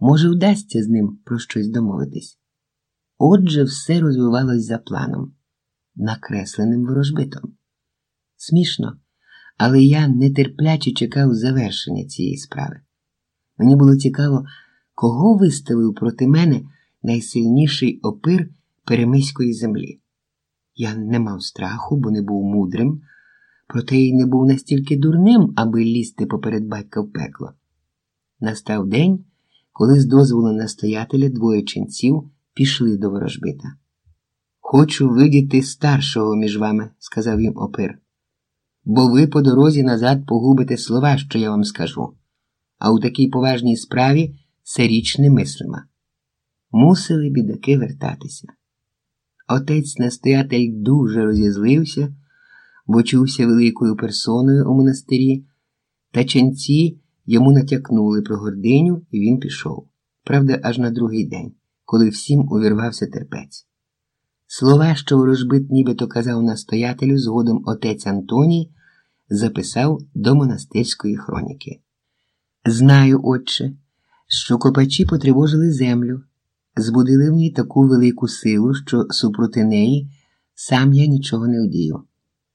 Може, вдасться з ним про щось домовитись. Отже, все розвивалось за планом, накресленим ворожбитом. Смішно, але я нетерпляче чекав завершення цієї справи. Мені було цікаво, кого виставив проти мене найсильніший опир перемиської землі. Я не мав страху, бо не був мудрим, проте й не був настільки дурним, аби лізти поперед батька в пекло. Настав день, коли з дозволу настоятеля двоє ченців пішли до ворожбита. Хочу видіти старшого між вами, сказав їм опир, бо ви по дорозі назад погубите слова, що я вам скажу, а у такій поважній справі це річ немислима. Мусили бідаки вертатися. Отець настоятель дуже розізлився, бо чувся великою персоною у монастирі, та ченці йому натякнули про гординю, і він пішов. Правда, аж на другий день, коли всім увірвався терпець. Слова, що ворожбит нібито казав настоятелю, згодом отець Антоній записав до монастирської хроніки. Знаю, отче, що копачі потривожили землю збудили в ній таку велику силу, що супроти неї сам я нічого не вдію.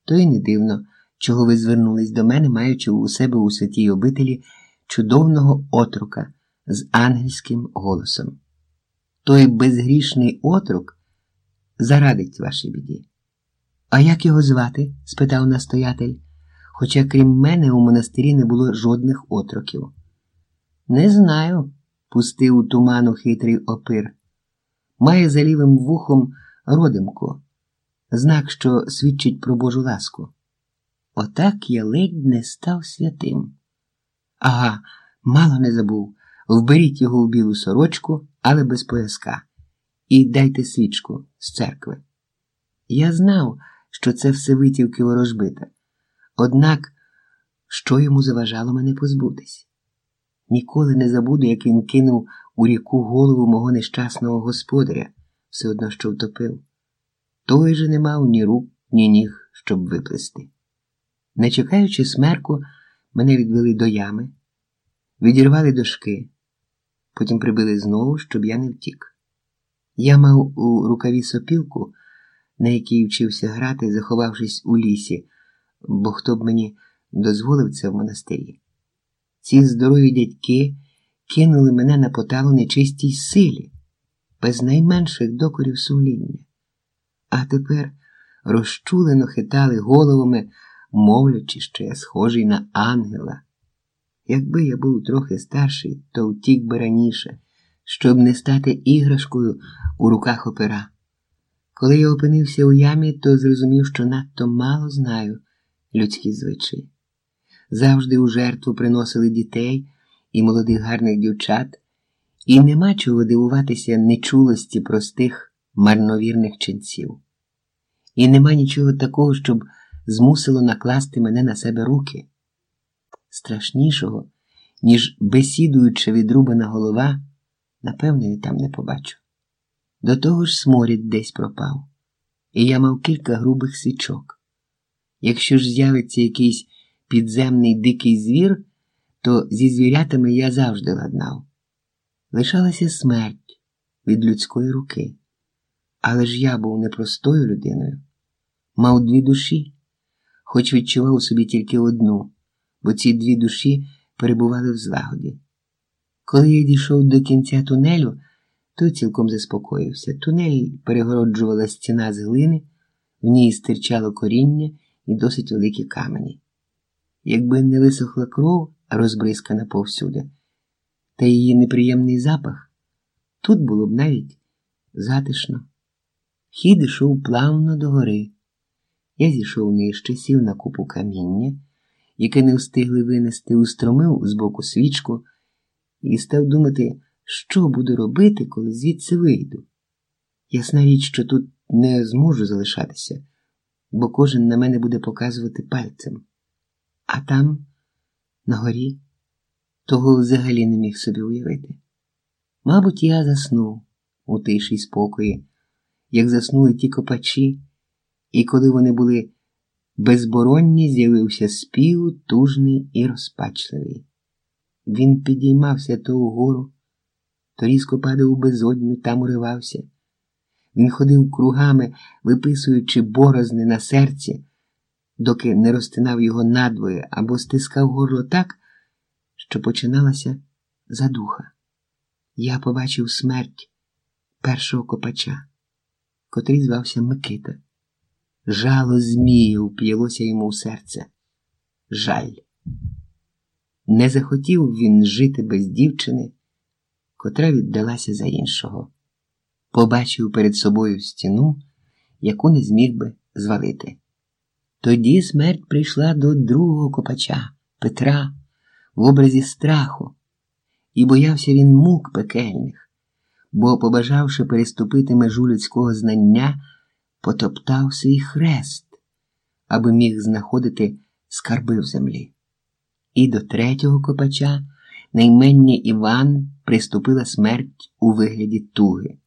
То й не дивно, чого ви звернулись до мене, маючи у себе у святій обителі чудовного отрука з ангельським голосом. Той безгрішний отрук зарадить вашій біді. А як його звати? спитав настоятель, хоча крім мене у монастирі не було жодних отроків. Не знаю пустив у туману хитрий опир. Має за лівим вухом родимку, знак, що свідчить про Божу ласку. Отак я ледь не став святим. Ага, мало не забув. Вберіть його в білу сорочку, але без пояска, і дайте свічку з церкви. Я знав, що це все витівки ворожбита, однак що йому заважало мене позбутись? Ніколи не забуду, як він кинув у ріку голову мого нещасного господаря, все одно що втопив. Той же не мав ні рук, ні ніг, щоб виплести. Не чекаючи смерку, мене відвели до ями, відірвали дошки, потім прибили знову, щоб я не втік. Я мав у рукаві сопілку, на якій вчився грати, заховавшись у лісі, бо хто б мені дозволив це в монастирі. Ці здорові дядьки кинули мене на поталу нечистій силі, без найменших докорів сумління. А тепер розчулено хитали головами, мовлячи, що я схожий на ангела. Якби я був трохи старший, то втік би раніше, щоб не стати іграшкою у руках опера. Коли я опинився у ямі, то зрозумів, що надто мало знаю людські звичаї завжди у жертву приносили дітей і молодих гарних дівчат, і нема чого дивуватися нечулості простих марновірних ченців. І нема нічого такого, щоб змусило накласти мене на себе руки. Страшнішого, ніж бесідуюча відрубана голова, напевно, я там не побачу. До того ж сморід десь пропав, і я мав кілька грубих свічок. Якщо ж з'явиться якийсь підземний дикий звір, то зі звірятами я завжди ладнав. Лишалася смерть від людської руки. Але ж я був непростою людиною, мав дві душі, хоч відчував у собі тільки одну, бо ці дві душі перебували в злагоді. Коли я дійшов до кінця тунелю, то цілком заспокоївся. Тунель перегороджувала стіна з глини, в ній стирчало коріння і досить великі камені якби не висохла кров, розбризкана повсюди, та її неприємний запах, тут було б навіть затишно. Хід ішов плавно догори. Я зійшов нижче, сів на купу каміння, яке не встигли винести, устромив з боку свічку і став думати, що буду робити, коли звідси вийду. Ясна річ, що тут не зможу залишатися, бо кожен на мене буде показувати пальцем. А там, на горі, того взагалі не міг собі уявити. Мабуть, я заснув у тиші й спокої, як заснули ті копачі, і коли вони були безборонні, з'явився спів тужний і розпачливий. Він підіймався то угору, то різко падав у безодню, там уривався. Він ходив кругами, виписуючи борозни на серці, доки не розтинав його надвоє або стискав горло так, що починалася задуха. Я побачив смерть першого копача, котрий звався Микита. Жало змії вп'ялося йому в серце. Жаль. Не захотів він жити без дівчини, котра віддалася за іншого. Побачив перед собою стіну, яку не зміг би звалити. Тоді смерть прийшла до другого копача Петра в образі страху, і боявся він мук пекельних, бо, побажавши переступити межу людського знання, потоптав свій хрест, аби міг знаходити скарби в землі. І до третього копача найменні Іван приступила смерть у вигляді туги.